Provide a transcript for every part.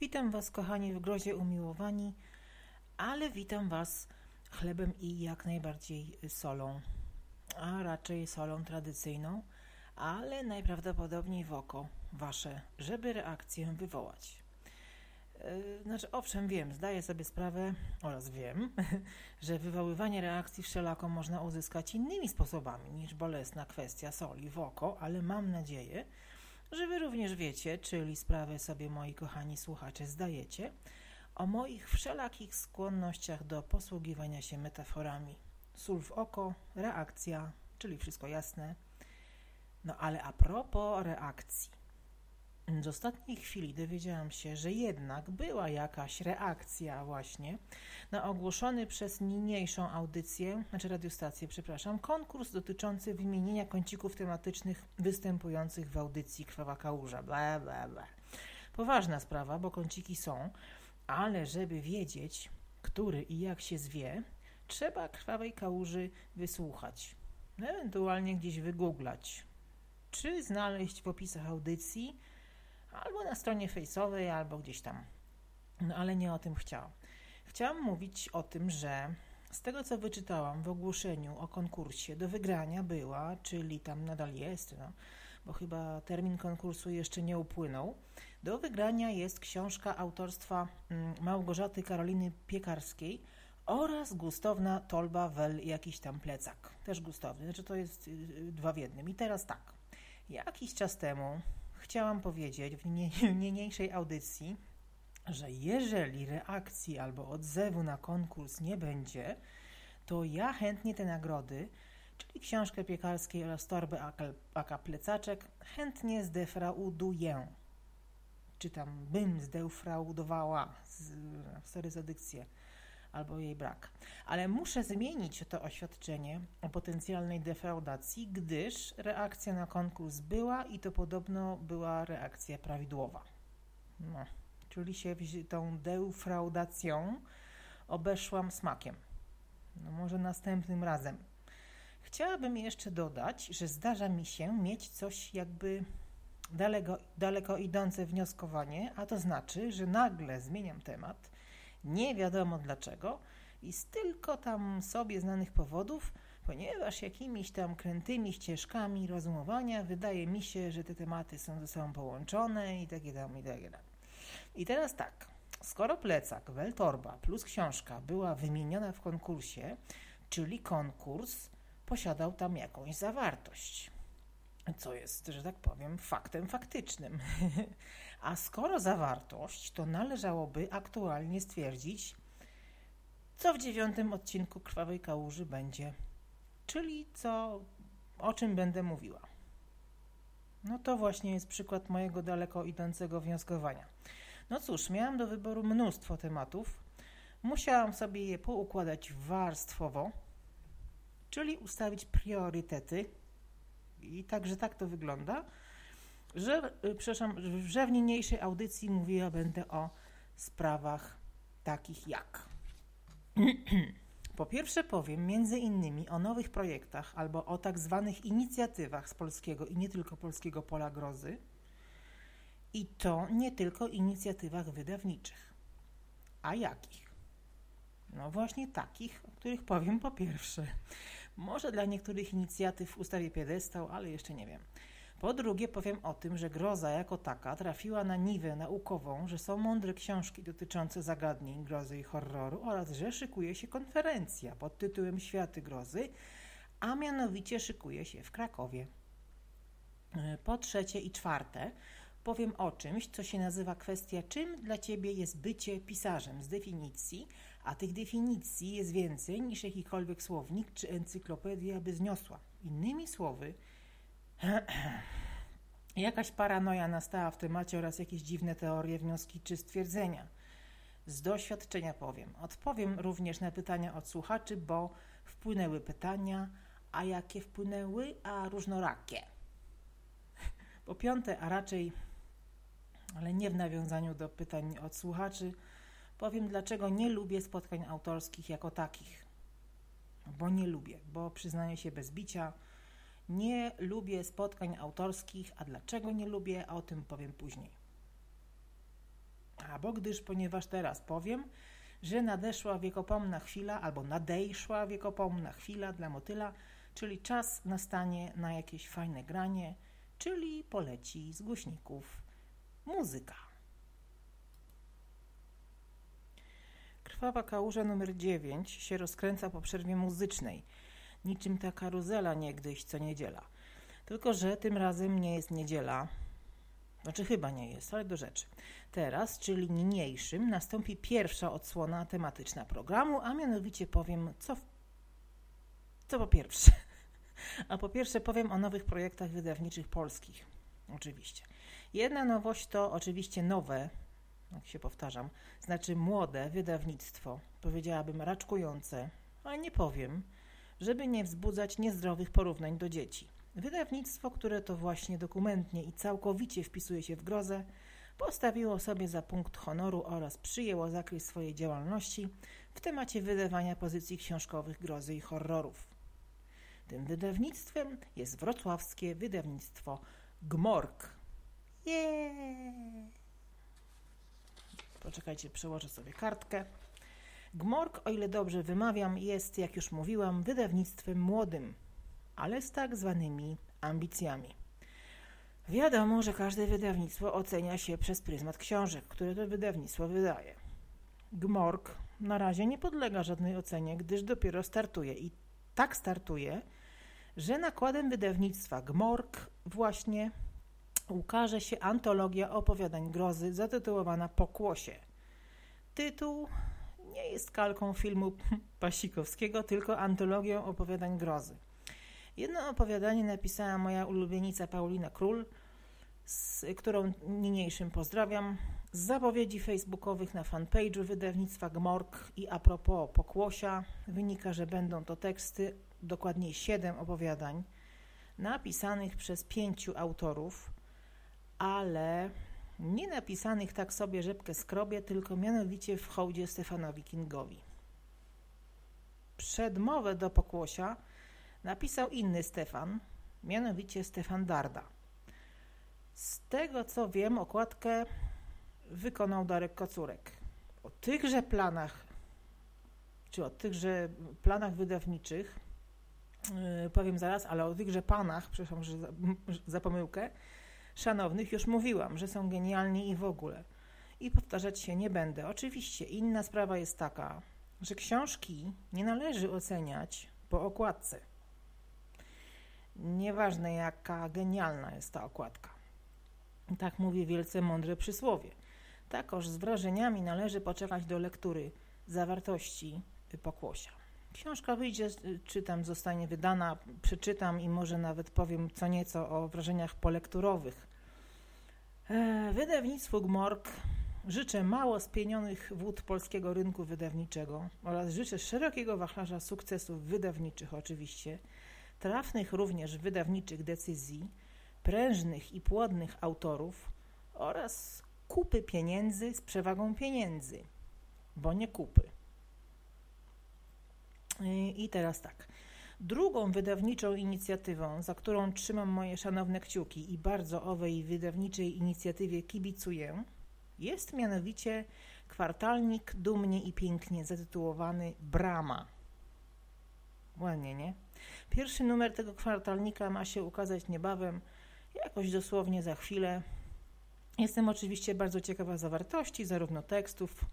Witam Was, kochani, w grozie umiłowani, ale witam Was chlebem i jak najbardziej solą, a raczej solą tradycyjną, ale najprawdopodobniej w oko Wasze, żeby reakcję wywołać. Yy, znaczy, owszem, wiem, zdaję sobie sprawę oraz wiem, że wywoływanie reakcji wszelako można uzyskać innymi sposobami niż bolesna kwestia soli w oko, ale mam nadzieję, że Wy również wiecie, czyli sprawę sobie, moi kochani słuchacze, zdajecie, o moich wszelakich skłonnościach do posługiwania się metaforami. Sól w oko, reakcja, czyli wszystko jasne. No ale a propos reakcji. Z ostatniej chwili dowiedziałam się, że jednak była jakaś reakcja właśnie na ogłoszony przez niniejszą audycję, znaczy radiostację, przepraszam, konkurs dotyczący wymienienia kącików tematycznych występujących w audycji Krwawa Kałuża. Bla, bla, bla. Poważna sprawa, bo kąciki są, ale żeby wiedzieć, który i jak się zwie, trzeba Krwawej Kałuży wysłuchać, ewentualnie gdzieś wygooglać, czy znaleźć w opisach audycji, albo na stronie fejsowej, albo gdzieś tam. No ale nie o tym chciałam. Chciałam mówić o tym, że z tego co wyczytałam w ogłoszeniu o konkursie do wygrania była, czyli tam nadal jest, no, bo chyba termin konkursu jeszcze nie upłynął. Do wygrania jest książka autorstwa mm, Małgorzaty Karoliny Piekarskiej oraz gustowna tolba wel jakiś tam plecak. Też gustowny, znaczy to jest y, y, dwa w jednym. I teraz tak. Jakiś czas temu chciałam powiedzieć w niniejszej audycji, że jeżeli reakcji albo odzewu na konkurs nie będzie, to ja chętnie te nagrody, czyli książkę piekarskiej oraz torbę aka plecaczek, chętnie zdefrauduję. Czy tam bym zdefraudowała, sorry za dykcję, albo jej brak. Ale muszę zmienić to oświadczenie o potencjalnej defraudacji, gdyż reakcja na konkurs była i to podobno była reakcja prawidłowa. No, czyli się tą defraudacją obeszłam smakiem. No może następnym razem. Chciałabym jeszcze dodać, że zdarza mi się mieć coś jakby daleko, daleko idące wnioskowanie, a to znaczy, że nagle zmieniam temat nie wiadomo dlaczego i z tylko tam sobie znanych powodów, ponieważ jakimiś tam krętymi ścieżkami rozumowania wydaje mi się, że te tematy są ze sobą połączone i takie tam, i takie tam. I teraz tak, skoro plecak, weltorba plus książka była wymieniona w konkursie, czyli konkurs posiadał tam jakąś zawartość co jest, że tak powiem, faktem faktycznym. A skoro zawartość, to należałoby aktualnie stwierdzić, co w dziewiątym odcinku Krwawej Kałuży będzie, czyli co, o czym będę mówiła. No to właśnie jest przykład mojego daleko idącego wnioskowania. No cóż, miałam do wyboru mnóstwo tematów. Musiałam sobie je poukładać warstwowo, czyli ustawić priorytety, i także tak to wygląda, że, y, przepraszam, że w niniejszej audycji mówiła będę o sprawach takich jak. Po pierwsze powiem między innymi o nowych projektach albo o tak zwanych inicjatywach z polskiego i nie tylko polskiego pola grozy. I to nie tylko inicjatywach wydawniczych. A jakich? No właśnie takich, o których powiem po pierwsze. Może dla niektórych inicjatyw ustawię piedestał, ale jeszcze nie wiem. Po drugie powiem o tym, że groza jako taka trafiła na niwę naukową, że są mądre książki dotyczące zagadnień grozy i horroru oraz że szykuje się konferencja pod tytułem Światy grozy, a mianowicie szykuje się w Krakowie. Po trzecie i czwarte powiem o czymś, co się nazywa kwestia czym dla Ciebie jest bycie pisarzem z definicji, a tych definicji jest więcej niż jakikolwiek słownik czy encyklopedia by zniosła. Innymi słowy, jakaś paranoja nastała w temacie oraz jakieś dziwne teorie, wnioski czy stwierdzenia. Z doświadczenia powiem. Odpowiem również na pytania od słuchaczy, bo wpłynęły pytania, a jakie wpłynęły, a różnorakie. Po piąte, a raczej, ale nie w nawiązaniu do pytań od słuchaczy, Powiem, dlaczego nie lubię spotkań autorskich jako takich. Bo nie lubię, bo przyznaję się bez bicia. Nie lubię spotkań autorskich, a dlaczego nie lubię, a o tym powiem później. Albo gdyż, ponieważ teraz powiem, że nadeszła wiekopomna chwila, albo nadejszła wiekopomna chwila dla motyla, czyli czas nastanie na jakieś fajne granie, czyli poleci z głośników muzyka. Krwawa kałuża numer 9 się rozkręca po przerwie muzycznej, niczym ta karuzela niegdyś co niedziela. Tylko, że tym razem nie jest niedziela, znaczy chyba nie jest, ale do rzeczy. Teraz, czyli niniejszym, nastąpi pierwsza odsłona tematyczna programu, a mianowicie powiem, co, w... co po pierwsze. A po pierwsze powiem o nowych projektach wydawniczych polskich. Oczywiście. Jedna nowość to oczywiście nowe, jak się powtarzam, znaczy młode wydawnictwo, powiedziałabym raczkujące, ale nie powiem, żeby nie wzbudzać niezdrowych porównań do dzieci. Wydawnictwo, które to właśnie dokumentnie i całkowicie wpisuje się w grozę, postawiło sobie za punkt honoru oraz przyjęło zakres swojej działalności w temacie wydawania pozycji książkowych grozy i horrorów. Tym wydawnictwem jest wrocławskie wydawnictwo Gmork. Poczekajcie, przełożę sobie kartkę. Gmork, o ile dobrze wymawiam, jest, jak już mówiłam, wydawnictwem młodym, ale z tak zwanymi ambicjami. Wiadomo, że każde wydawnictwo ocenia się przez pryzmat książek, które to wydawnictwo wydaje. Gmork na razie nie podlega żadnej ocenie, gdyż dopiero startuje i tak startuje, że nakładem wydawnictwa Gmork właśnie ukaże się antologia opowiadań grozy zatytułowana Pokłosie. Tytuł nie jest kalką filmu Pasikowskiego, tylko antologią opowiadań grozy. Jedno opowiadanie napisała moja ulubienica Paulina Król, z którą niniejszym pozdrawiam. Z zapowiedzi facebookowych na fanpage'u wydawnictwa Gmork i a propos Pokłosia wynika, że będą to teksty, dokładniej siedem opowiadań, napisanych przez pięciu autorów, ale nie napisanych tak sobie rzepkę skrobie, tylko mianowicie w hołdzie Stefanowi Kingowi. Przedmowę do Pokłosia napisał inny Stefan, mianowicie Stefan Darda. Z tego co wiem, okładkę wykonał Darek Kocurek. O tychże planach, czy o tychże planach wydawniczych, yy, powiem zaraz, ale o tychże panach, przepraszam że za, za pomyłkę, szanownych już mówiłam, że są genialni i w ogóle. I powtarzać się nie będę. Oczywiście inna sprawa jest taka, że książki nie należy oceniać po okładce. Nieważne jaka genialna jest ta okładka. Tak mówi wielce mądre przysłowie. Takoż z wrażeniami należy poczekać do lektury zawartości pokłosia. Książka wyjdzie, czy tam zostanie wydana, przeczytam i może nawet powiem co nieco o wrażeniach polekturowych. E, wydawnictwu Gmork życzę mało spienionych wód polskiego rynku wydawniczego oraz życzę szerokiego wachlarza sukcesów wydawniczych oczywiście, trafnych również wydawniczych decyzji, prężnych i płodnych autorów oraz kupy pieniędzy z przewagą pieniędzy, bo nie kupy. I teraz tak. Drugą wydawniczą inicjatywą, za którą trzymam moje szanowne kciuki i bardzo owej wydawniczej inicjatywie kibicuję, jest mianowicie kwartalnik dumnie i pięknie zatytułowany Brama. Ładnie, nie? Pierwszy numer tego kwartalnika ma się ukazać niebawem, jakoś dosłownie za chwilę. Jestem oczywiście bardzo ciekawa zawartości, zarówno tekstów,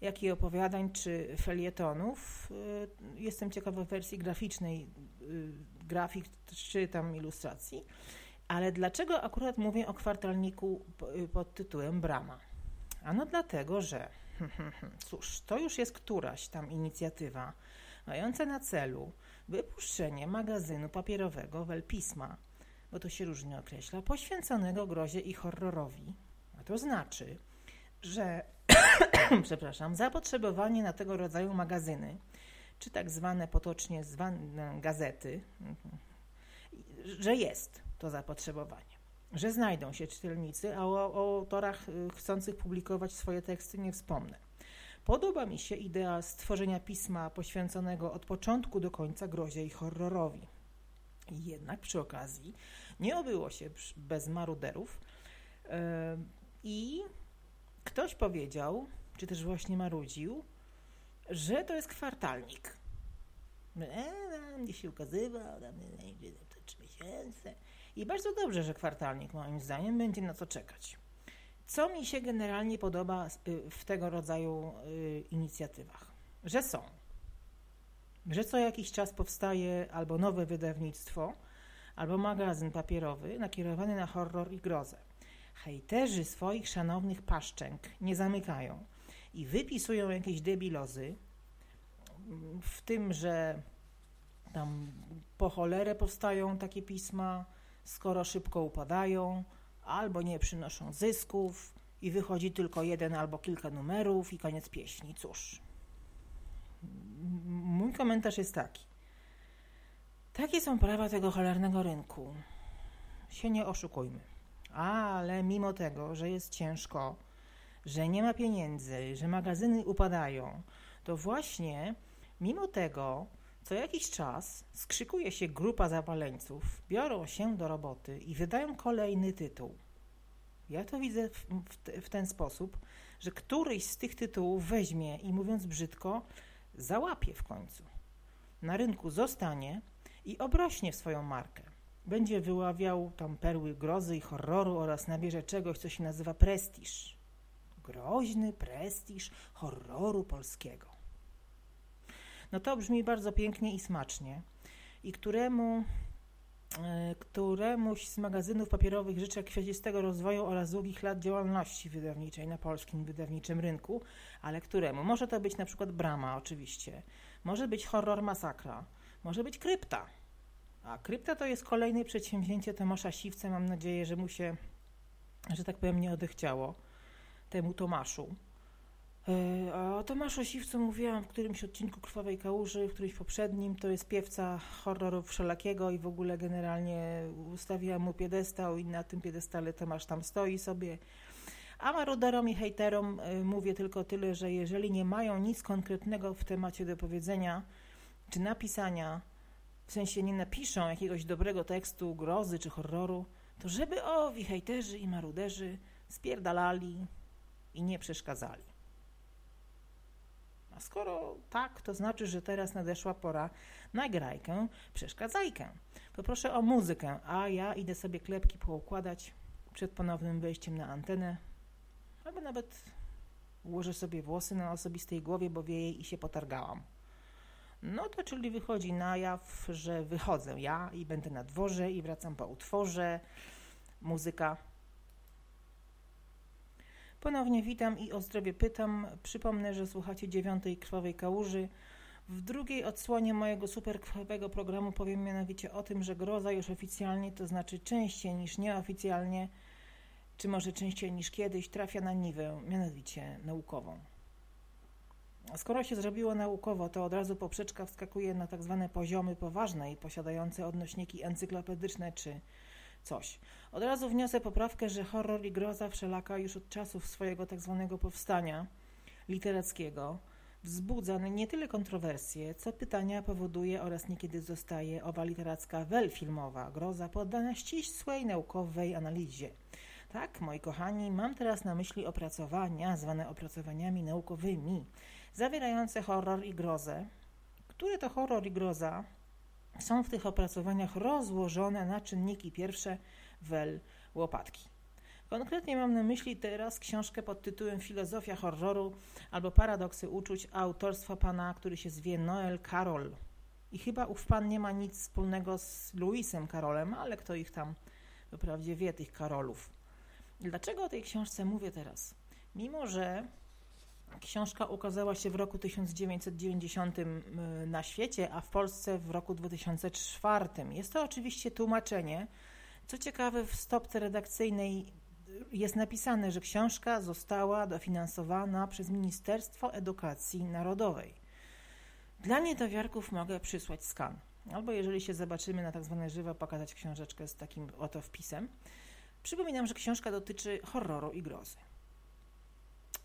jak i opowiadań czy felietonów. Y, jestem ciekawa wersji graficznej, y, grafik czy tam ilustracji. Ale dlaczego akurat mówię o kwartalniku y, pod tytułem Brama? Ano dlatego, że cóż, to już jest któraś tam inicjatywa mająca na celu wypuszczenie magazynu papierowego Welpisma, bo to się różnie określa, poświęconego grozie i horrorowi. A to znaczy, że przepraszam, zapotrzebowanie na tego rodzaju magazyny, czy tak zwane potocznie zwane gazety, że jest to zapotrzebowanie, że znajdą się czytelnicy, a o, o autorach y, chcących publikować swoje teksty nie wspomnę. Podoba mi się idea stworzenia pisma poświęconego od początku do końca grozie i horrorowi. Jednak przy okazji nie obyło się bez maruderów yy, i ktoś powiedział, czy też właśnie marudził, że to jest kwartalnik. E, mnie się ukazywał, tam trzy miesiące. I bardzo dobrze, że kwartalnik, moim zdaniem, będzie na co czekać. Co mi się generalnie podoba y, w tego rodzaju y, inicjatywach? Że są. Że co jakiś czas powstaje albo nowe wydawnictwo, albo magazyn papierowy nakierowany na horror i grozę. Hejterzy swoich szanownych paszczęk nie zamykają i wypisują jakieś debilozy, w tym, że tam po cholerę powstają takie pisma, skoro szybko upadają, albo nie przynoszą zysków i wychodzi tylko jeden albo kilka numerów i koniec pieśni. Cóż, mój komentarz jest taki. Takie są prawa tego cholernego rynku. Się nie oszukujmy. Ale mimo tego, że jest ciężko, że nie ma pieniędzy, że magazyny upadają, to właśnie mimo tego co jakiś czas skrzykuje się grupa zapaleńców, biorą się do roboty i wydają kolejny tytuł. Ja to widzę w, w, w ten sposób, że któryś z tych tytułów weźmie i mówiąc brzydko, załapie w końcu. Na rynku zostanie i obrośnie w swoją markę. Będzie wyławiał tam perły grozy i horroru oraz nabierze czegoś, co się nazywa prestiż. Groźny prestiż horroru polskiego no to brzmi bardzo pięknie i smacznie. I któremu, e, któremuś z magazynów papierowych życzę kwiecistego rozwoju oraz długich lat działalności wydawniczej na polskim wydawniczym rynku, ale któremu? Może to być na przykład Brama, oczywiście. Może być Horror Masakra. Może być Krypta. A Krypta to jest kolejne przedsięwzięcie Tomasza Siwce. Mam nadzieję, że mu się, że tak powiem, nie odechciało temu Tomaszu. E, o Tomaszu Siwcu mówiłam w którymś odcinku Krwawej Kałuży, w którymś poprzednim. To jest piewca horrorów wszelakiego i w ogóle generalnie ustawiłam mu piedestał i na tym piedestale Tomasz tam stoi sobie. A maruderom i hejterom e, mówię tylko tyle, że jeżeli nie mają nic konkretnego w temacie do powiedzenia czy napisania, w sensie nie napiszą jakiegoś dobrego tekstu, grozy czy horroru, to żeby owi hejterzy i maruderzy spierdalali i nie przeszkadzali. A skoro tak, to znaczy, że teraz nadeszła pora na grajkę, przeszkadzajkę. Poproszę o muzykę, a ja idę sobie klepki poukładać przed ponownym wejściem na antenę, albo nawet ułożę sobie włosy na osobistej głowie, bo wieje i się potargałam. No to czyli wychodzi na jaw, że wychodzę ja i będę na dworze i wracam po utworze. Muzyka Ponownie witam i o zdrowie pytam. Przypomnę, że słuchacie dziewiątej krwawej kałuży. W drugiej odsłonie mojego superkrwawego programu powiem mianowicie o tym, że groza już oficjalnie, to znaczy częściej niż nieoficjalnie, czy może częściej niż kiedyś, trafia na niwę, mianowicie naukową. Skoro się zrobiło naukowo, to od razu poprzeczka wskakuje na tak zwane poziomy poważne i posiadające odnośniki encyklopedyczne czy coś. Od razu wniosę poprawkę, że horror i groza wszelaka już od czasów swojego tak zwanego powstania literackiego wzbudza nie tyle kontrowersje, co pytania powoduje oraz niekiedy zostaje owa literacka wel filmowa, groza poddana ścisłej naukowej analizie. Tak, moi kochani, mam teraz na myśli opracowania, zwane opracowaniami naukowymi, zawierające horror i grozę, które to horror i groza są w tych opracowaniach rozłożone na czynniki pierwsze wel łopatki. Konkretnie mam na myśli teraz książkę pod tytułem Filozofia horroru albo Paradoksy uczuć autorstwa pana, który się zwie Noel Carol. I chyba ów pan nie ma nic wspólnego z Louisem Carolem, ale kto ich tam wprawdzie wie, tych Karolów. Dlaczego o tej książce mówię teraz? Mimo, że Książka ukazała się w roku 1990 na świecie, a w Polsce w roku 2004. Jest to oczywiście tłumaczenie. Co ciekawe, w stopce redakcyjnej jest napisane, że książka została dofinansowana przez Ministerstwo Edukacji Narodowej. Dla niedowiarków mogę przysłać skan. Albo jeżeli się zobaczymy na tak zwane żywo, pokazać książeczkę z takim oto wpisem. Przypominam, że książka dotyczy horroru i grozy.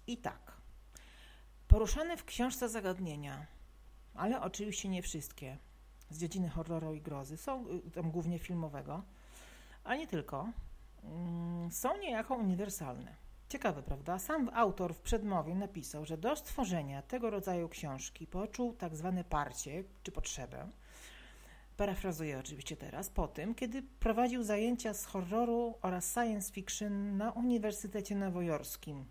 I tak. Poruszane w książce zagadnienia, ale oczywiście nie wszystkie, z dziedziny horroru i grozy, są y, tam głównie filmowego, ale nie tylko, mm, są niejako uniwersalne. Ciekawe, prawda? Sam autor w przedmowie napisał, że do stworzenia tego rodzaju książki poczuł tak zwane parcie czy potrzebę. Parafrazuję oczywiście teraz, po tym, kiedy prowadził zajęcia z horroru oraz science fiction na Uniwersytecie Nowojorskim.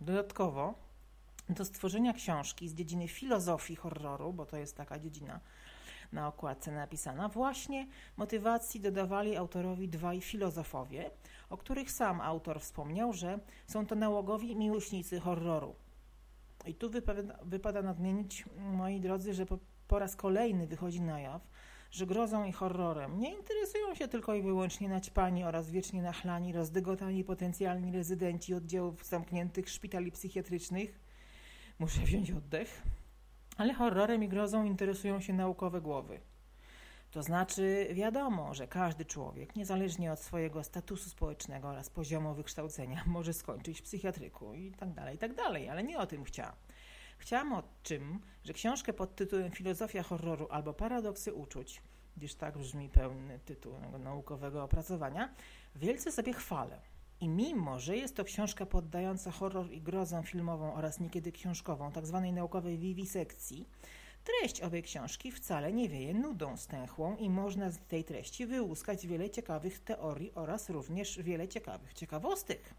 Dodatkowo do stworzenia książki z dziedziny filozofii horroru, bo to jest taka dziedzina na okładce napisana, właśnie motywacji dodawali autorowi dwaj filozofowie, o których sam autor wspomniał, że są to nałogowi miłośnicy horroru. I tu wypada, wypada nadmienić, moi drodzy, że po, po raz kolejny wychodzi na jaw, że grozą i horrorem nie interesują się tylko i wyłącznie naćpani oraz wiecznie nachlani, rozdygotani potencjalni rezydenci oddziałów zamkniętych szpitali psychiatrycznych. Muszę wziąć oddech. Ale horrorem i grozą interesują się naukowe głowy. To znaczy, wiadomo, że każdy człowiek, niezależnie od swojego statusu społecznego oraz poziomu wykształcenia, może skończyć w psychiatryku i tak dalej, i tak dalej, ale nie o tym chciałam. Chciałam o czym, że książkę pod tytułem Filozofia horroru albo Paradoksy uczuć, gdyż tak brzmi pełny tytuł naukowego opracowania, wielce sobie chwalę. I mimo, że jest to książka poddająca horror i grozę filmową oraz niekiedy książkową, tak zwanej naukowej wiwisekcji, treść owej książki wcale nie wieje nudą stęchłą i można z tej treści wyłuskać wiele ciekawych teorii oraz również wiele ciekawych ciekawostek.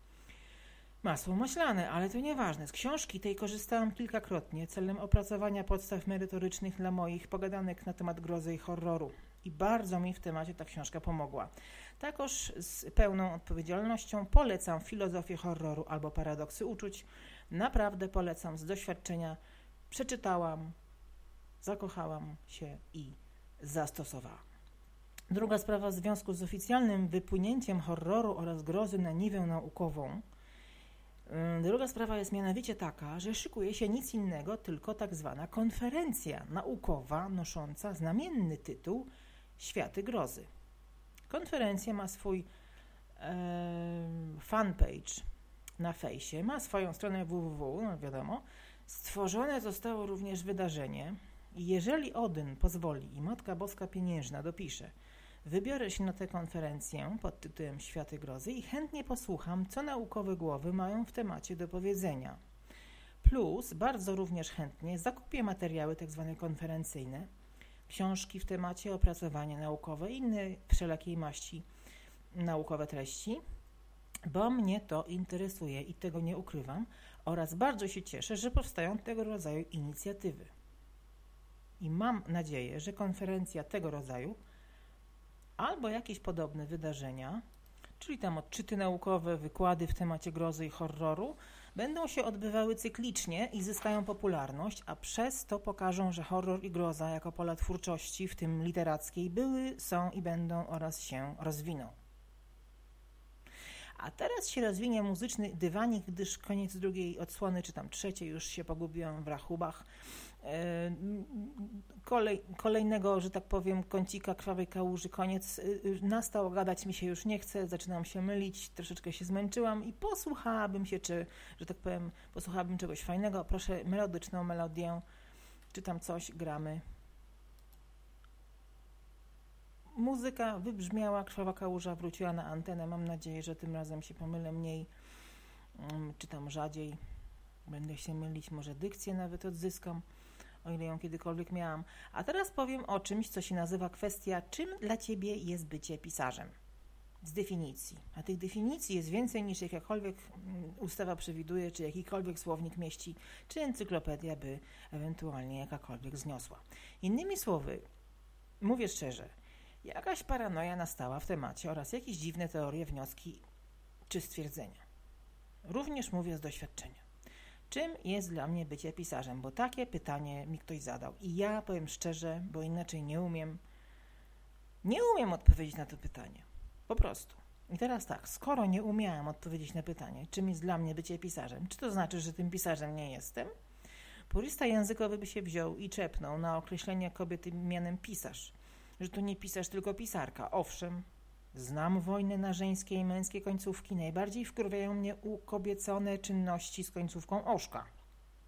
Masło maślane, ale to nieważne. Z książki tej korzystałam kilkakrotnie celem opracowania podstaw merytorycznych dla moich pogadanek na temat grozy i horroru. I bardzo mi w temacie ta książka pomogła. Takoż z pełną odpowiedzialnością polecam filozofię horroru albo paradoksy uczuć. Naprawdę polecam z doświadczenia. Przeczytałam, zakochałam się i zastosowałam. Druga sprawa w związku z oficjalnym wypłynięciem horroru oraz grozy na niwę naukową. Druga sprawa jest mianowicie taka, że szykuje się nic innego, tylko tak zwana konferencja naukowa nosząca znamienny tytuł Światy Grozy. Konferencja ma swój e, fanpage na fejsie, ma swoją stronę www, no wiadomo. Stworzone zostało również wydarzenie. Jeżeli Odyn pozwoli i Matka Boska Pieniężna dopisze, wybiorę się na tę konferencję pod tytułem Światy Grozy i chętnie posłucham, co naukowe głowy mają w temacie do powiedzenia. Plus, bardzo również chętnie zakupię materiały tzw. Tak konferencyjne, książki w temacie, opracowania naukowe inne wszelakiej maści naukowe treści, bo mnie to interesuje i tego nie ukrywam oraz bardzo się cieszę, że powstają tego rodzaju inicjatywy. I mam nadzieję, że konferencja tego rodzaju albo jakieś podobne wydarzenia, czyli tam odczyty naukowe, wykłady w temacie grozy i horroru, będą się odbywały cyklicznie i zyskają popularność, a przez to pokażą, że horror i groza jako pola twórczości, w tym literackiej, były, są i będą oraz się rozwiną. A teraz się rozwinie muzyczny dywanik, gdyż koniec drugiej odsłony, czy tam trzeciej, już się pogubiłem w rachubach. Kolej, kolejnego, że tak powiem, kącika krwawej kałuży, koniec y, y, nastał, gadać mi się już nie chce, zaczynam się mylić, troszeczkę się zmęczyłam i posłuchałabym się, czy, że tak powiem, posłuchałabym czegoś fajnego. Proszę melodyczną melodię, czy tam coś gramy. Muzyka wybrzmiała, krwawa kałuża wróciła na antenę. Mam nadzieję, że tym razem się pomylę mniej, mm, czy tam rzadziej. Będę się mylić, może dykcję nawet odzyskam o ile ją kiedykolwiek miałam. A teraz powiem o czymś, co się nazywa kwestia, czym dla ciebie jest bycie pisarzem. Z definicji. A tych definicji jest więcej niż jakakolwiek mm, ustawa przewiduje, czy jakikolwiek słownik mieści, czy encyklopedia by ewentualnie jakakolwiek zniosła. Innymi słowy, mówię szczerze, jakaś paranoja nastała w temacie oraz jakieś dziwne teorie, wnioski czy stwierdzenia. Również mówię z doświadczenia. Czym jest dla mnie bycie pisarzem? Bo takie pytanie mi ktoś zadał. I ja powiem szczerze, bo inaczej nie umiem, nie umiem odpowiedzieć na to pytanie. Po prostu. I teraz tak, skoro nie umiałem odpowiedzieć na pytanie, czym jest dla mnie bycie pisarzem, czy to znaczy, że tym pisarzem nie jestem? Purista językowy by się wziął i czepnął na określenie kobiety mianem pisarz. Że to nie pisarz, tylko pisarka. Owszem, Znam wojnę na żeńskie i męskie końcówki. Najbardziej wkurwiają mnie ukobiecone czynności z końcówką oszka.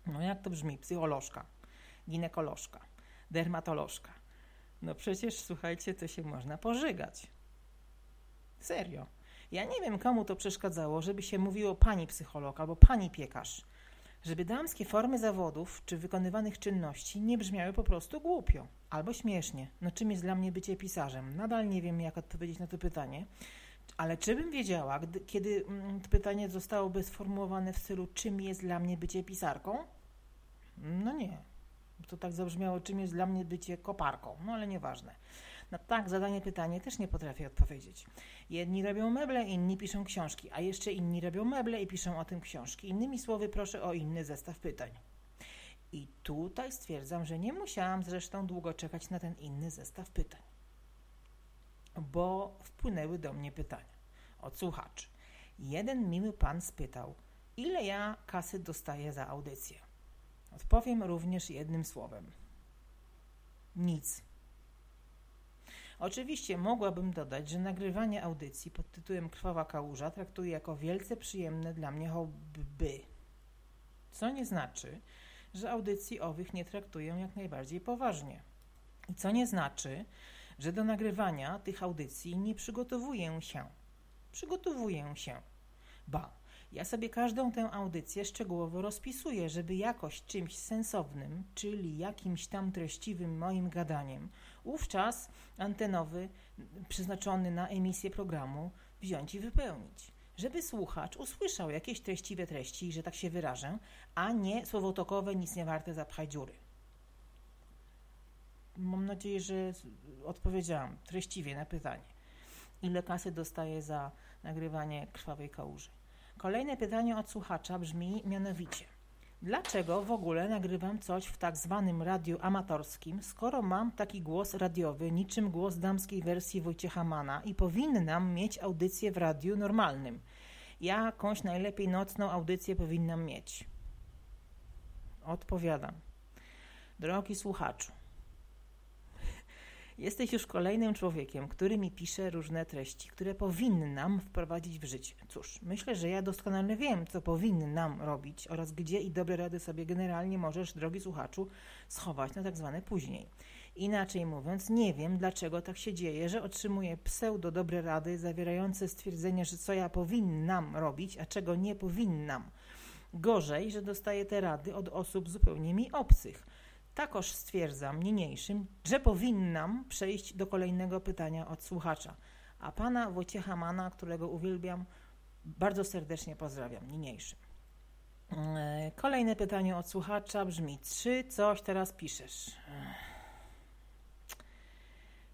No jak to brzmi? Psycholożka, ginekolożka, dermatolożka. No przecież, słuchajcie, to się można pożygać. Serio. Ja nie wiem, komu to przeszkadzało, żeby się mówiło pani psycholog albo pani piekarz. Żeby damskie formy zawodów czy wykonywanych czynności nie brzmiały po prostu głupio albo śmiesznie. No czym jest dla mnie bycie pisarzem? Nadal nie wiem, jak odpowiedzieć na to pytanie. Ale czy bym wiedziała, gdy, kiedy mm, to pytanie zostałoby sformułowane w stylu czym jest dla mnie bycie pisarką? No nie. To tak zabrzmiało, czym jest dla mnie bycie koparką. No ale nieważne. Na tak zadanie pytanie też nie potrafię odpowiedzieć. Jedni robią meble, inni piszą książki, a jeszcze inni robią meble i piszą o tym książki. Innymi słowy, proszę o inny zestaw pytań. I tutaj stwierdzam, że nie musiałam zresztą długo czekać na ten inny zestaw pytań, bo wpłynęły do mnie pytania od słuchaczy. Jeden miły pan spytał, ile ja kasy dostaję za audycję. Odpowiem również jednym słowem. Nic. Oczywiście mogłabym dodać, że nagrywanie audycji pod tytułem Krwawa Kałuża traktuję jako wielce przyjemne dla mnie hobby. Co nie znaczy, że audycji owych nie traktuję jak najbardziej poważnie. I co nie znaczy, że do nagrywania tych audycji nie przygotowuję się. Przygotowuję się. Ba, ja sobie każdą tę audycję szczegółowo rozpisuję, żeby jakoś czymś sensownym, czyli jakimś tam treściwym moim gadaniem, wówczas antenowy przeznaczony na emisję programu wziąć i wypełnić. Żeby słuchacz usłyszał jakieś treściwe treści, że tak się wyrażę, a nie słowotokowe, nic nie warte zapchaj dziury. Mam nadzieję, że odpowiedziałam treściwie na pytanie. Ile kasy dostaję za nagrywanie krwawej kałuży? Kolejne pytanie od słuchacza brzmi mianowicie. Dlaczego w ogóle nagrywam coś w tak zwanym radiu amatorskim, skoro mam taki głos radiowy, niczym głos damskiej wersji Wojciecha Mana i powinnam mieć audycję w radiu normalnym? Jakąś najlepiej nocną audycję powinnam mieć. Odpowiadam. Drogi słuchaczu, Jesteś już kolejnym człowiekiem, który mi pisze różne treści, które powinnam wprowadzić w życie. Cóż, myślę, że ja doskonale wiem, co powinnam robić oraz gdzie i dobre rady sobie generalnie możesz, drogi słuchaczu, schować na tak zwane później. Inaczej mówiąc, nie wiem, dlaczego tak się dzieje, że otrzymuję pseudo dobre rady zawierające stwierdzenie, że co ja powinnam robić, a czego nie powinnam. Gorzej, że dostaję te rady od osób zupełnie mi obcych – Takoż stwierdzam niniejszym, że powinnam przejść do kolejnego pytania od słuchacza. A pana Wojciecha Mana, którego uwielbiam, bardzo serdecznie pozdrawiam niniejszym. E, kolejne pytanie od słuchacza brzmi: Czy coś teraz piszesz?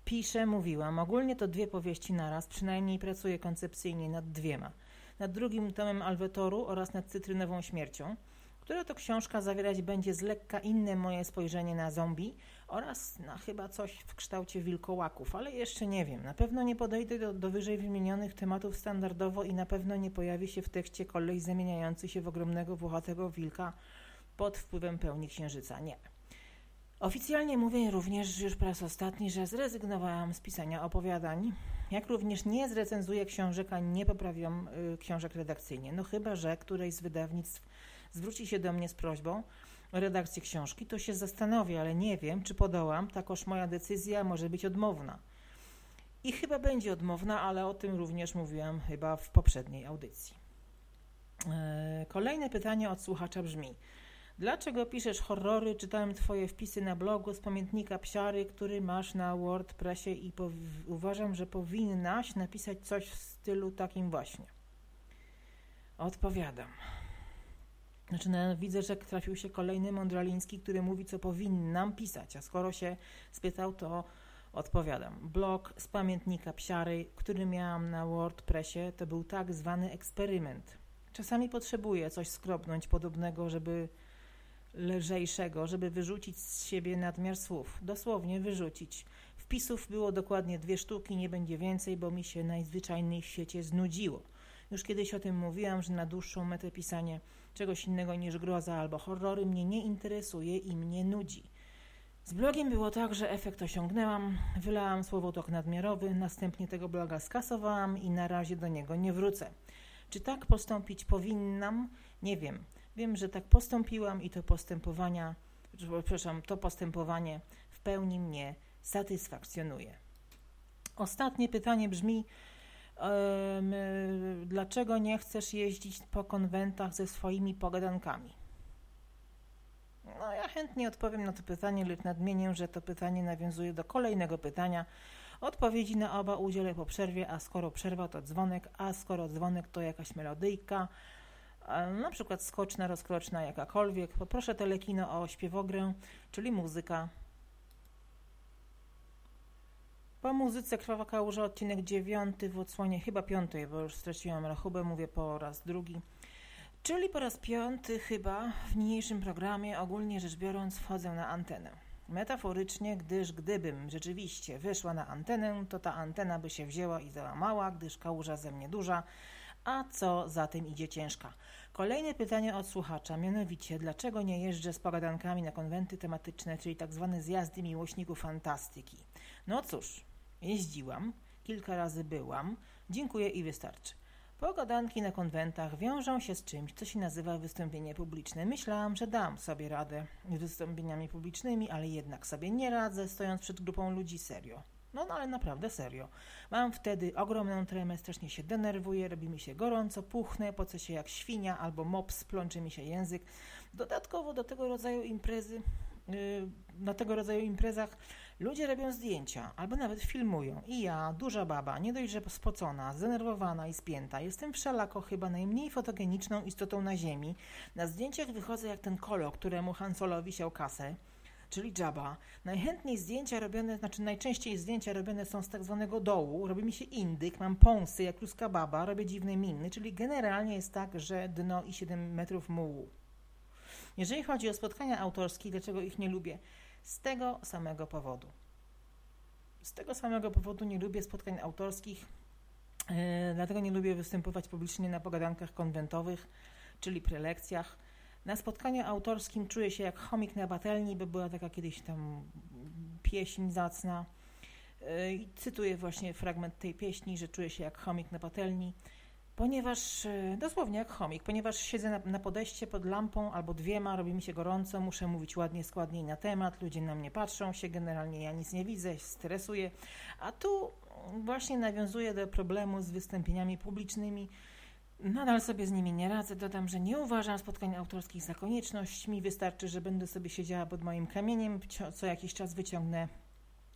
Piszę, mówiłam. Ogólnie to dwie powieści naraz, przynajmniej pracuję koncepcyjnie nad dwiema. Nad drugim tomem Alwetoru oraz nad Cytrynową Śmiercią która to książka zawierać będzie z lekka inne moje spojrzenie na zombie oraz na chyba coś w kształcie wilkołaków, ale jeszcze nie wiem. Na pewno nie podejdę do, do wyżej wymienionych tematów standardowo i na pewno nie pojawi się w tekście kolej zamieniający się w ogromnego włochatego wilka pod wpływem pełni księżyca. Nie. Oficjalnie mówię również już po raz ostatni, że zrezygnowałam z pisania opowiadań, jak również nie zrecenzuję książek, ani nie poprawiam y, książek redakcyjnie. No chyba, że któreś z wydawnictw zwróci się do mnie z prośbą o redakcję książki, to się zastanowię, ale nie wiem, czy podołam, takoż moja decyzja może być odmowna. I chyba będzie odmowna, ale o tym również mówiłam chyba w poprzedniej audycji. E, kolejne pytanie od słuchacza brzmi: Dlaczego piszesz horrory? Czytałem Twoje wpisy na blogu z pamiętnika psiary, który masz na WordPressie i uważam, że powinnaś napisać coś w stylu takim właśnie. Odpowiadam. Znaczy, no, widzę, że trafił się kolejny Mądraliński, który mówi, co powinnam pisać, a skoro się spytał, to odpowiadam. Blog z pamiętnika psiary, który miałam na WordPressie, to był tak zwany eksperyment. Czasami potrzebuję coś skrobnąć podobnego, żeby lżejszego, żeby wyrzucić z siebie nadmiar słów. Dosłownie wyrzucić. Wpisów było dokładnie dwie sztuki, nie będzie więcej, bo mi się najzwyczajniej w świecie znudziło. Już kiedyś o tym mówiłam, że na dłuższą metę pisanie czegoś innego niż groza albo horrory mnie nie interesuje i mnie nudzi. Z blogiem było tak, że efekt osiągnęłam, wylałam słowotok nadmiarowy, następnie tego bloga skasowałam i na razie do niego nie wrócę. Czy tak postąpić powinnam? Nie wiem. Wiem, że tak postąpiłam i to postępowania, przepraszam, to postępowanie w pełni mnie satysfakcjonuje. Ostatnie pytanie brzmi, dlaczego nie chcesz jeździć po konwentach ze swoimi pogadankami? No, ja chętnie odpowiem na to pytanie, lecz nadmienię, że to pytanie nawiązuje do kolejnego pytania. Odpowiedzi na oba udzielę po przerwie, a skoro przerwa to dzwonek, a skoro dzwonek to jakaś melodyjka, na przykład skoczna, rozkroczna, jakakolwiek. Poproszę telekino o śpiewogrę, czyli muzyka. Po muzyce Krwawa Kałuża, odcinek dziewiąty w odsłonie, chyba piątej, bo już straciłam rachubę, mówię po raz drugi. Czyli po raz piąty chyba w niniejszym programie, ogólnie rzecz biorąc, wchodzę na antenę. Metaforycznie, gdyż gdybym rzeczywiście wyszła na antenę, to ta antena by się wzięła i załamała, gdyż kałuża ze mnie duża, a co za tym idzie ciężka. Kolejne pytanie od słuchacza, mianowicie dlaczego nie jeżdżę z pogadankami na konwenty tematyczne, czyli tak zwane zjazdy miłośników fantastyki? No cóż, jeździłam, kilka razy byłam, dziękuję i wystarczy. Pogadanki na konwentach wiążą się z czymś, co się nazywa wystąpienie publiczne. Myślałam, że dam sobie radę z wystąpieniami publicznymi, ale jednak sobie nie radzę, stojąc przed grupą ludzi serio. No, no ale naprawdę serio. Mam wtedy ogromną tremę, strasznie się denerwuję, robi mi się gorąco, puchnę, pocę się jak świnia albo mops, plączy mi się język. Dodatkowo do tego rodzaju imprezy, yy, na tego rodzaju imprezach ludzie robią zdjęcia albo nawet filmują. I ja, duża baba, nie dość, że spocona, zdenerwowana i spięta, jestem wszelako chyba najmniej fotogeniczną istotą na ziemi. Na zdjęciach wychodzę jak ten kolo, któremu Hansolowi siał kasę czyli Jabba. Najchętniej zdjęcia robione, znaczy najczęściej zdjęcia robione są z tak zwanego dołu. Robi mi się indyk, mam pąsy jak ludzka baba, robię dziwne miny, czyli generalnie jest tak, że dno i 7 metrów mułu. Jeżeli chodzi o spotkania autorskie, dlaczego ich nie lubię? Z tego samego powodu. Z tego samego powodu nie lubię spotkań autorskich, yy, dlatego nie lubię występować publicznie na pogadankach konwentowych, czyli prelekcjach na spotkaniu autorskim czuję się jak chomik na batelni, bo była taka kiedyś tam pieśń zacna. E, I cytuję właśnie fragment tej pieśni, że czuję się jak chomik na patelni, ponieważ, e, dosłownie jak chomik, ponieważ siedzę na, na podejście pod lampą albo dwiema, robi mi się gorąco, muszę mówić ładnie, składniej na temat, ludzie na mnie patrzą się, generalnie ja nic nie widzę, stresuję, a tu właśnie nawiązuję do problemu z wystąpieniami publicznymi, Nadal sobie z nimi nie radzę. Dodam, że nie uważam spotkań autorskich za konieczność. Mi wystarczy, że będę sobie siedziała pod moim kamieniem, co jakiś czas wyciągnę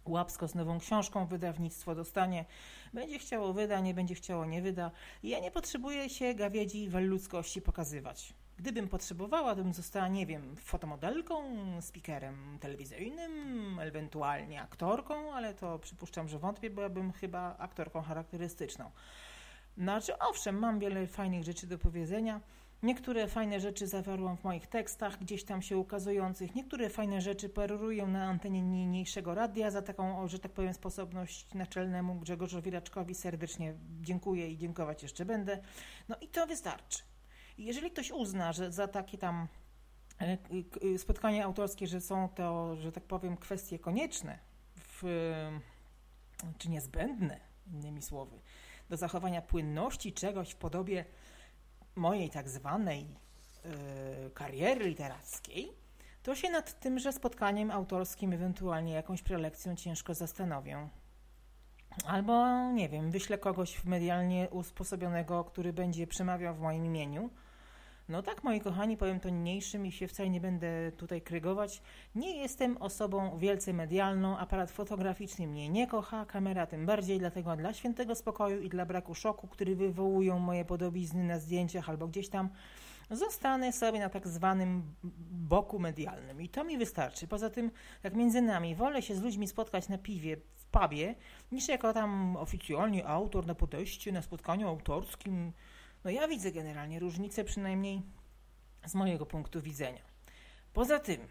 łapsko z nową książką, wydawnictwo dostanie. Będzie chciało wyda, nie będzie chciało nie wyda. Ja nie potrzebuję się gawiedzi ludzkości pokazywać. Gdybym potrzebowała, to bym została, nie wiem, fotomodelką, speakerem telewizyjnym, ewentualnie aktorką, ale to przypuszczam, że wątpię, byłabym chyba aktorką charakterystyczną. Znaczy, owszem, mam wiele fajnych rzeczy do powiedzenia. Niektóre fajne rzeczy zawarłam w moich tekstach, gdzieś tam się ukazujących. Niektóre fajne rzeczy peruruję na antenie niniejszego radia. Za taką, że tak powiem, sposobność naczelnemu Grzegorzowi Raczkowi serdecznie dziękuję i dziękować jeszcze będę. No i to wystarczy. Jeżeli ktoś uzna, że za takie tam e, spotkania autorskie, że są to, że tak powiem, kwestie konieczne w, czy niezbędne, innymi słowy, do zachowania płynności czegoś w podobie mojej tak zwanej yy, kariery literackiej, to się nad tymże spotkaniem autorskim, ewentualnie jakąś prelekcją ciężko zastanowię. Albo, nie wiem, wyślę kogoś medialnie usposobionego, który będzie przemawiał w moim imieniu, no tak, moi kochani, powiem to niniejszym i się wcale nie będę tutaj krygować. Nie jestem osobą wielce medialną, aparat fotograficzny mnie nie kocha, kamera tym bardziej, dlatego dla świętego spokoju i dla braku szoku, który wywołują moje podobizny na zdjęciach albo gdzieś tam, zostanę sobie na tak zwanym boku medialnym i to mi wystarczy. Poza tym, jak między nami, wolę się z ludźmi spotkać na piwie, w pubie, niż jako tam oficjalnie autor na podejście, na spotkaniu autorskim, no ja widzę generalnie różnicę, przynajmniej z mojego punktu widzenia. Poza tym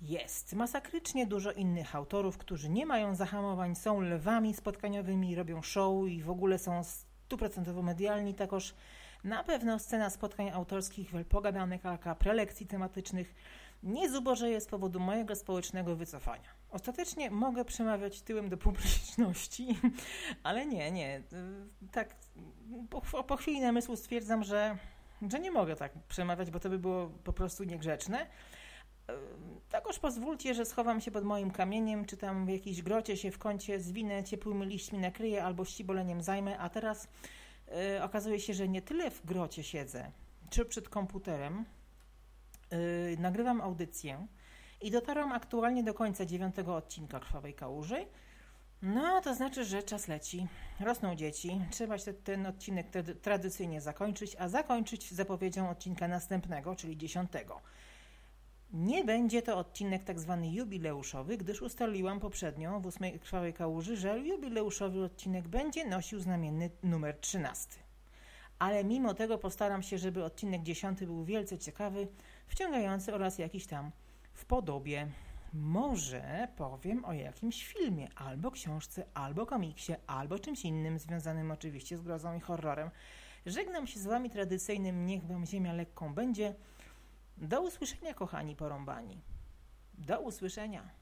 jest masakrycznie dużo innych autorów, którzy nie mają zahamowań, są lewami spotkaniowymi, robią show i w ogóle są stuprocentowo medialni. Takoż na pewno scena spotkań autorskich, pogadanych, alka prelekcji tematycznych nie zubożeje z powodu mojego społecznego wycofania. Ostatecznie mogę przemawiać tyłem do publiczności, ale nie, nie. Tak, po, po chwili namysłu stwierdzam, że, że nie mogę tak przemawiać, bo to by było po prostu niegrzeczne. Takoż pozwólcie, że schowam się pod moim kamieniem, czy tam w jakiejś grocie się w kącie zwinę, ciepłymi liśćmi nakryję albo ściboleniem zajmę, a teraz Yy, okazuje się, że nie tyle w grocie siedzę, czy przed komputerem, yy, nagrywam audycję i dotarłam aktualnie do końca dziewiątego odcinka Krwawej Kałuży. No, to znaczy, że czas leci. Rosną dzieci. Trzeba się ten odcinek tradycyjnie zakończyć, a zakończyć zapowiedzią odcinka następnego, czyli dziesiątego. Nie będzie to odcinek tak zwany jubileuszowy, gdyż ustaliłam poprzednio w ósmej Krwawej Kałuży, że jubileuszowy odcinek będzie nosił znamienny numer 13. Ale mimo tego postaram się, żeby odcinek 10 był wielce ciekawy, wciągający oraz jakiś tam w podobie. Może powiem o jakimś filmie, albo książce, albo komiksie, albo czymś innym związanym oczywiście z grozą i horrorem. Żegnam się z Wami tradycyjnym Niech Wam Ziemia lekką będzie. Do usłyszenia, kochani porąbani. Do usłyszenia.